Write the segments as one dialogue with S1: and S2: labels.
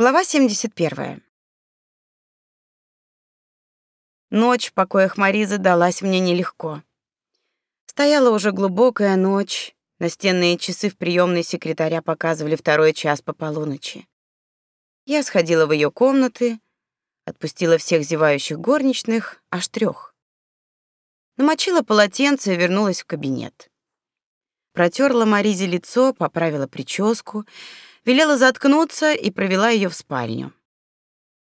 S1: Глава 71. Ночь в покоях Маризы далась мне нелегко. Стояла уже глубокая ночь, настенные часы в приемной секретаря показывали второй час по полуночи. Я сходила в ее комнаты, отпустила всех зевающих горничных, аж трех. Намочила полотенце и вернулась в кабинет. Протерла Маризе лицо, поправила прическу велела заткнуться и провела ее в спальню.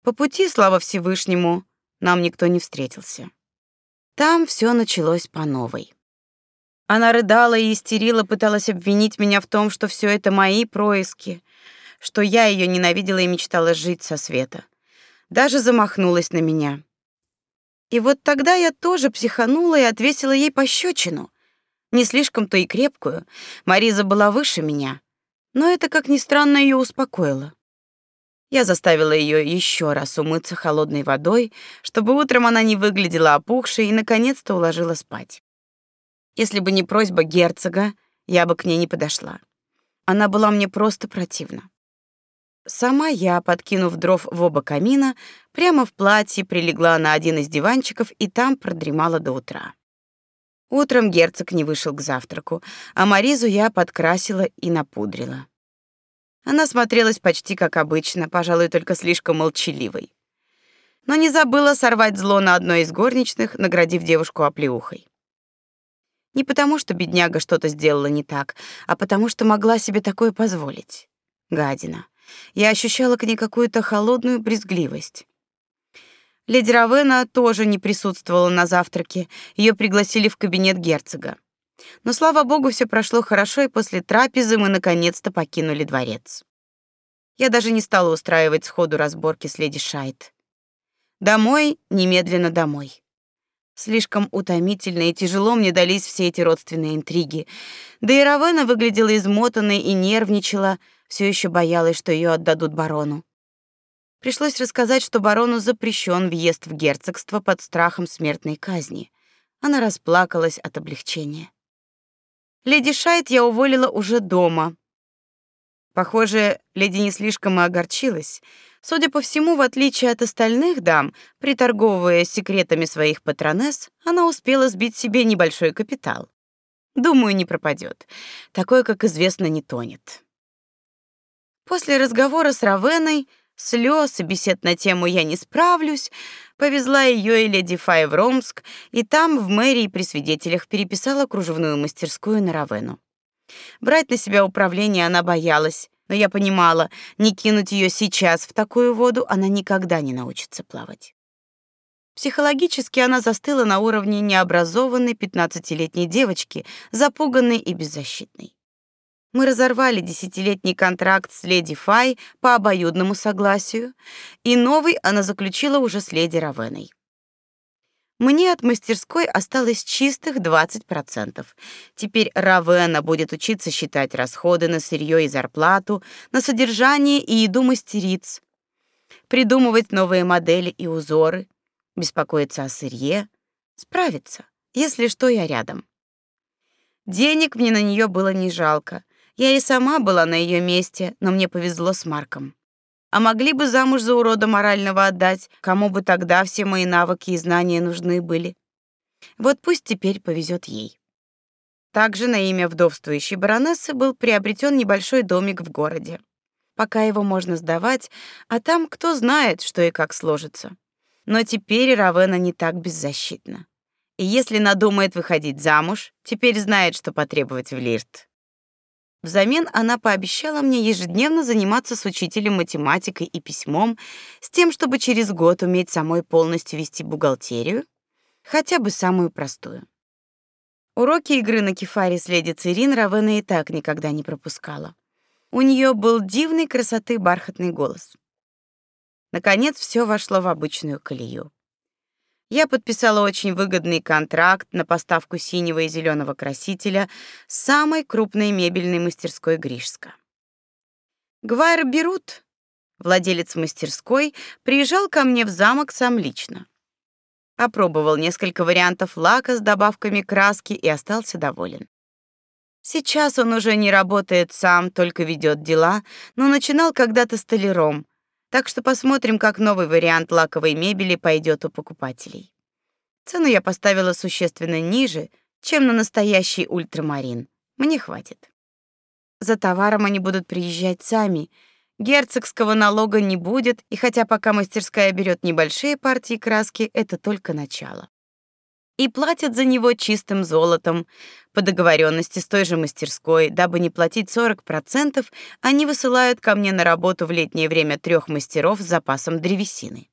S1: По пути, слава Всевышнему, нам никто не встретился. Там все началось по новой. Она рыдала и истерила, пыталась обвинить меня в том, что все это мои происки, что я ее ненавидела и мечтала жить со света. Даже замахнулась на меня. И вот тогда я тоже психанула и отвесила ей пощечину. Не слишком-то и крепкую. Мариза была выше меня но это, как ни странно, ее успокоило. Я заставила ее еще раз умыться холодной водой, чтобы утром она не выглядела опухшей и наконец-то уложила спать. Если бы не просьба герцога, я бы к ней не подошла. Она была мне просто противна. Сама я, подкинув дров в оба камина, прямо в платье прилегла на один из диванчиков и там продремала до утра. Утром герцог не вышел к завтраку, а Маризу я подкрасила и напудрила. Она смотрелась почти как обычно, пожалуй, только слишком молчаливой. Но не забыла сорвать зло на одной из горничных, наградив девушку оплеухой. Не потому, что бедняга что-то сделала не так, а потому, что могла себе такое позволить. Гадина. Я ощущала к ней какую-то холодную брезгливость. Леди Равена тоже не присутствовала на завтраке. Ее пригласили в кабинет герцога. Но слава богу, все прошло хорошо, и после трапезы мы наконец-то покинули дворец. Я даже не стала устраивать сходу разборки с леди Шайт. Домой, немедленно домой. Слишком утомительно и тяжело мне дались все эти родственные интриги. Да и Равена выглядела измотанной и нервничала, все еще боялась, что ее отдадут барону. Пришлось рассказать, что барону запрещен въезд в герцогство под страхом смертной казни. Она расплакалась от облегчения. Леди Шайт я уволила уже дома. Похоже, леди не слишком и огорчилась. Судя по всему, в отличие от остальных дам, приторговывая секретами своих патронесс, она успела сбить себе небольшой капитал. Думаю, не пропадет. Такое, как известно, не тонет. После разговора с Равеной слез и бесед на тему «я не справлюсь», повезла ее и леди Фай в Ромск, и там в мэрии при свидетелях переписала кружевную мастерскую на Равену. Брать на себя управление она боялась, но я понимала, не кинуть ее сейчас в такую воду она никогда не научится плавать. Психологически она застыла на уровне необразованной пятнадцатилетней девочки, запуганной и беззащитной. Мы разорвали десятилетний контракт с леди Фай по обоюдному согласию, и новый она заключила уже с леди Равеной. Мне от мастерской осталось чистых 20%. Теперь Равена будет учиться считать расходы на сырье и зарплату, на содержание и еду мастериц, придумывать новые модели и узоры, беспокоиться о сырье, справиться. Если что, я рядом. Денег мне на нее было не жалко. Я и сама была на ее месте, но мне повезло с Марком. А могли бы замуж за урода морального отдать, кому бы тогда все мои навыки и знания нужны были. Вот пусть теперь повезет ей. Также на имя вдовствующей баронессы был приобретен небольшой домик в городе. Пока его можно сдавать, а там кто знает, что и как сложится. Но теперь Равена не так беззащитна. И если надумает выходить замуж, теперь знает, что потребовать в Лирт. Взамен она пообещала мне ежедневно заниматься с учителем математикой и письмом, с тем, чтобы через год уметь самой полностью вести бухгалтерию, хотя бы самую простую. Уроки игры на кефаре с леди Цирин Равена и так никогда не пропускала. У нее был дивной красоты бархатный голос. Наконец все вошло в обычную колею я подписала очень выгодный контракт на поставку синего и зеленого красителя самой крупной мебельной мастерской Гришска. Гвайр Берут, владелец мастерской, приезжал ко мне в замок сам лично. Опробовал несколько вариантов лака с добавками краски и остался доволен. Сейчас он уже не работает сам, только ведет дела, но начинал когда-то столяром, Так что посмотрим, как новый вариант лаковой мебели пойдет у покупателей. Цену я поставила существенно ниже, чем на настоящий ультрамарин. Мне хватит. За товаром они будут приезжать сами. Герцогского налога не будет, и хотя пока мастерская берет небольшие партии краски, это только начало. И платят за него чистым золотом. По договоренности с той же мастерской, дабы не платить 40%, они высылают ко мне на работу в летнее время трех мастеров с запасом древесины.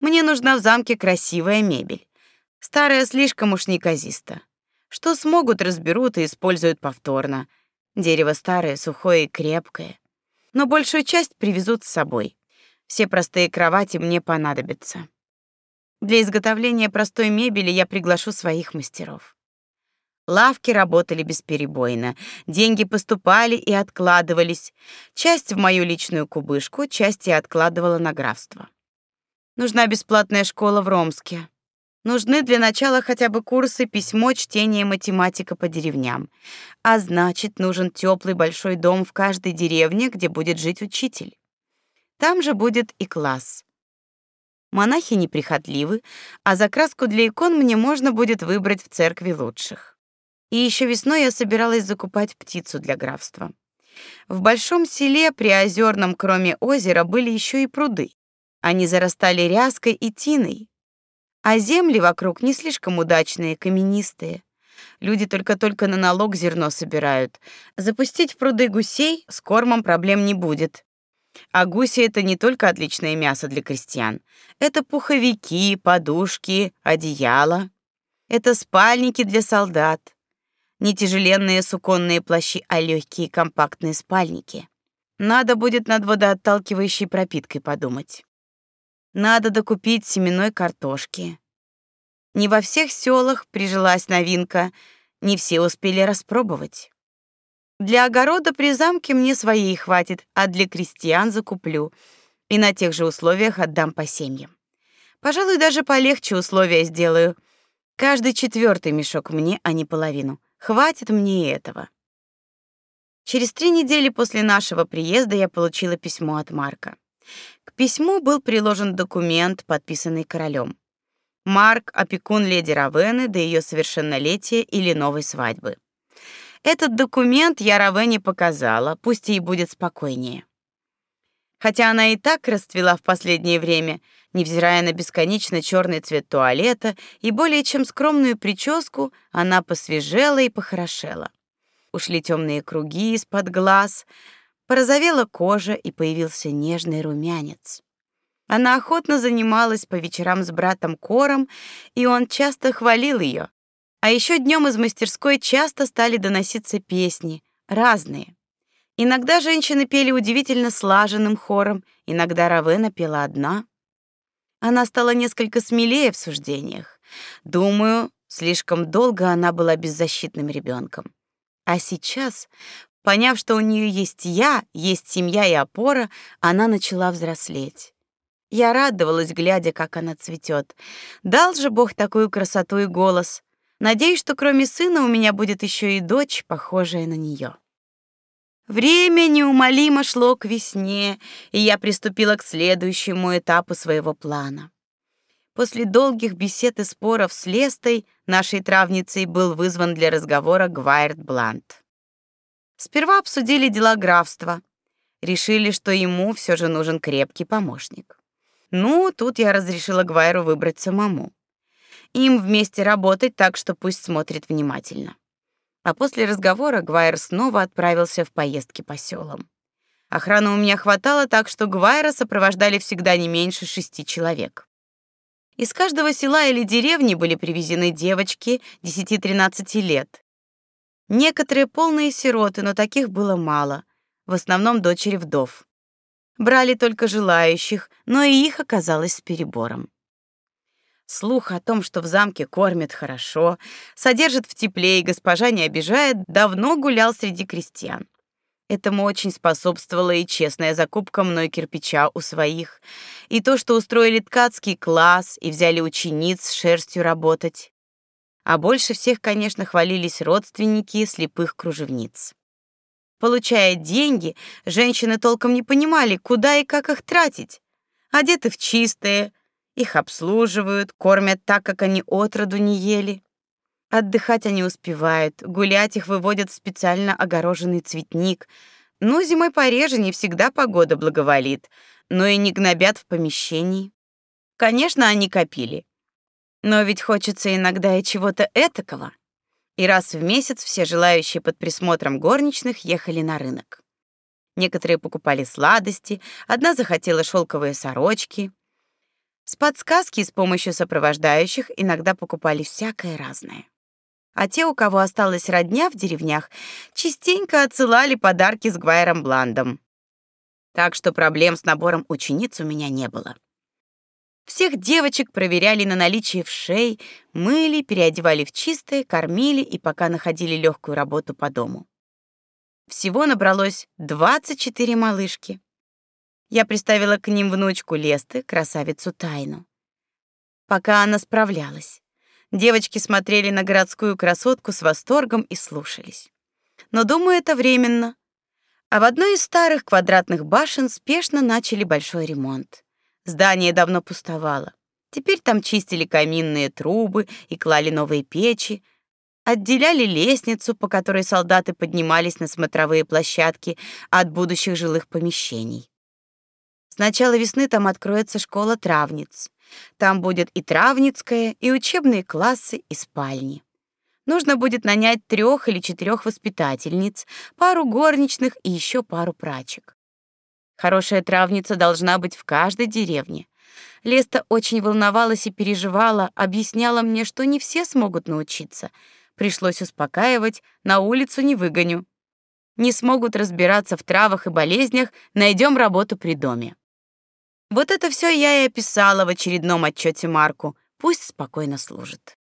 S1: Мне нужна в замке красивая мебель. Старая слишком уж неказиста. Что смогут, разберут и используют повторно. Дерево старое, сухое и крепкое. Но большую часть привезут с собой. Все простые кровати мне понадобятся. Для изготовления простой мебели я приглашу своих мастеров. Лавки работали бесперебойно, деньги поступали и откладывались. Часть в мою личную кубышку, часть я откладывала на графство. Нужна бесплатная школа в Ромске. Нужны для начала хотя бы курсы письмо, чтение, математика по деревням. А значит, нужен теплый большой дом в каждой деревне, где будет жить учитель. Там же будет и класс. Монахи неприхотливы, а закраску для икон мне можно будет выбрать в церкви лучших. И еще весной я собиралась закупать птицу для графства. В большом селе при озерном, кроме озера, были еще и пруды. Они зарастали ряской и тиной, а земли вокруг не слишком удачные, каменистые. Люди только-только на налог зерно собирают. Запустить в пруды гусей с кормом проблем не будет. А гуси это не только отличное мясо для крестьян. Это пуховики, подушки, одеяла. Это спальники для солдат. Не тяжеленные суконные плащи, а легкие компактные спальники. Надо будет над водоотталкивающей пропиткой подумать. Надо докупить семенной картошки. Не во всех селах прижилась новинка, не все успели распробовать. Для огорода при замке мне своей хватит, а для крестьян закуплю. И на тех же условиях отдам по семьям. Пожалуй, даже полегче условия сделаю. Каждый четвертый мешок мне, а не половину. Хватит мне этого. Через три недели после нашего приезда я получила письмо от Марка. К письму был приложен документ, подписанный королем. Марк опекун леди Равены до ее совершеннолетия или новой свадьбы. Этот документ я Равене показала, пусть ей будет спокойнее. Хотя она и так расцвела в последнее время, невзирая на бесконечно черный цвет туалета и более чем скромную прическу, она посвежела и похорошела. Ушли темные круги из-под глаз, Порозовела кожа и появился нежный румянец. Она охотно занималась по вечерам с братом Кором, и он часто хвалил ее. А еще днем из мастерской часто стали доноситься песни, разные. Иногда женщины пели удивительно слаженным хором, иногда Равена пела одна. Она стала несколько смелее в суждениях. Думаю, слишком долго она была беззащитным ребенком. А сейчас, Поняв, что у нее есть я, есть семья и опора, она начала взрослеть. Я радовалась, глядя, как она цветет. Дал же Бог такую красоту и голос. Надеюсь, что кроме сына у меня будет еще и дочь, похожая на нее. Время неумолимо шло к весне, и я приступила к следующему этапу своего плана. После долгих бесед и споров с Лестой, нашей травницей, был вызван для разговора Гвайрт Блант. Сперва обсудили дела графства. Решили, что ему все же нужен крепкий помощник. Ну, тут я разрешила Гвайру выбрать самому. Им вместе работать так, что пусть смотрит внимательно. А после разговора Гвайр снова отправился в поездки по селам. Охраны у меня хватало, так что Гвайра сопровождали всегда не меньше шести человек. Из каждого села или деревни были привезены девочки 10-13 лет, Некоторые полные сироты, но таких было мало, в основном дочери вдов. Брали только желающих, но и их оказалось с перебором. Слух о том, что в замке кормят хорошо, содержат в тепле и госпожа не обижает, давно гулял среди крестьян. Этому очень способствовала и честная закупка мной кирпича у своих, и то, что устроили ткацкий класс и взяли учениц с шерстью работать. А больше всех, конечно, хвалились родственники слепых кружевниц. Получая деньги, женщины толком не понимали, куда и как их тратить. Одеты в чистое, их обслуживают, кормят так, как они отроду не ели. Отдыхать они успевают, гулять их выводят в специально огороженный цветник. Ну, зимой пореже не всегда погода благоволит, но и не гнобят в помещении. Конечно, они копили. Но ведь хочется иногда и чего-то этакого. И раз в месяц все желающие под присмотром горничных ехали на рынок. Некоторые покупали сладости, одна захотела шелковые сорочки. С подсказки с помощью сопровождающих иногда покупали всякое разное. А те, у кого осталась родня в деревнях, частенько отсылали подарки с Гвайром Бландом. Так что проблем с набором учениц у меня не было. Всех девочек проверяли на наличие вшей, мыли, переодевали в чистое, кормили и пока находили легкую работу по дому. Всего набралось 24 малышки. Я приставила к ним внучку Лесты, красавицу Тайну. Пока она справлялась, девочки смотрели на городскую красотку с восторгом и слушались. Но, думаю, это временно. А в одной из старых квадратных башен спешно начали большой ремонт. Здание давно пустовало. Теперь там чистили каминные трубы и клали новые печи, отделяли лестницу, по которой солдаты поднимались на смотровые площадки от будущих жилых помещений. С начала весны там откроется школа травниц. Там будет и травницкая, и учебные классы, и спальни. Нужно будет нанять трех или четырех воспитательниц, пару горничных и еще пару прачек. Хорошая травница должна быть в каждой деревне. Леста очень волновалась и переживала, объясняла мне, что не все смогут научиться — Пришлось успокаивать, на улицу не выгоню. Не смогут разбираться в травах и болезнях, найдем работу при доме. Вот это все я и описала в очередном отчете Марку. Пусть спокойно служит.